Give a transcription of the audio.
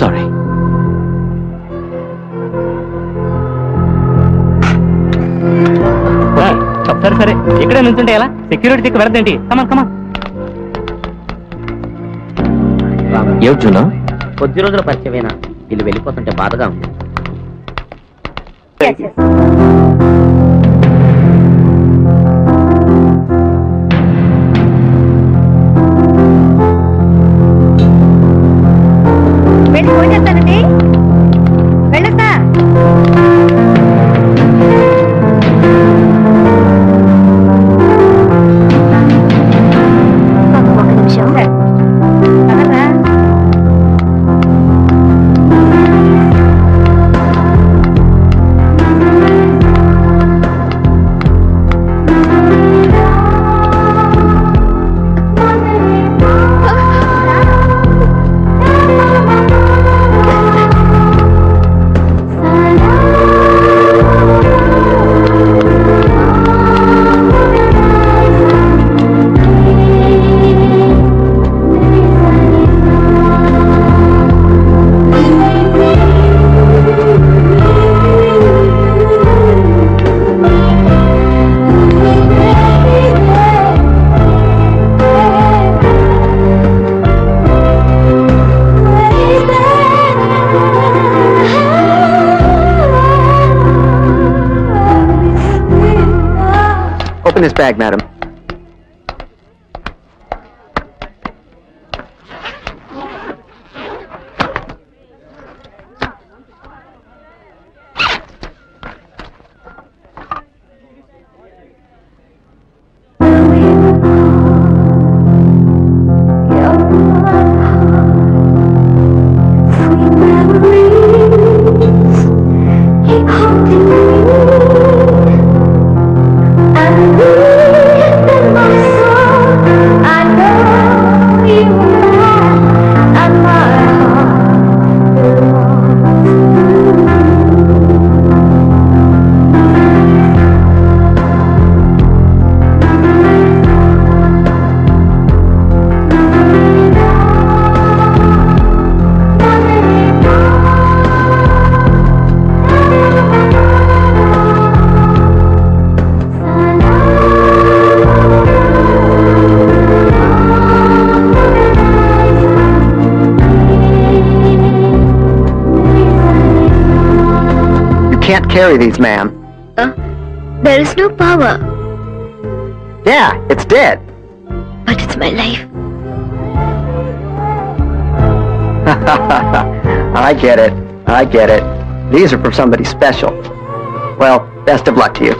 Sorry సరే సరే. ఇక్కడే నుంచుంటే ఎలా? సెక్యూరిటీ దిక్కు వెళ్దేంటి కమా కమా ఏం జూనా? కొద్ది రోజుల పరిచయమేనా? వీళ్ళు వెళ్ళిపోతుంటే బాధగా ఉంది. Open this bag, madam. Can't carry these, ma'am. Uh, there is no power, Yeah, it's dead. but it's my life. I get it. I get it. These are for somebody special. Well, best of luck to you.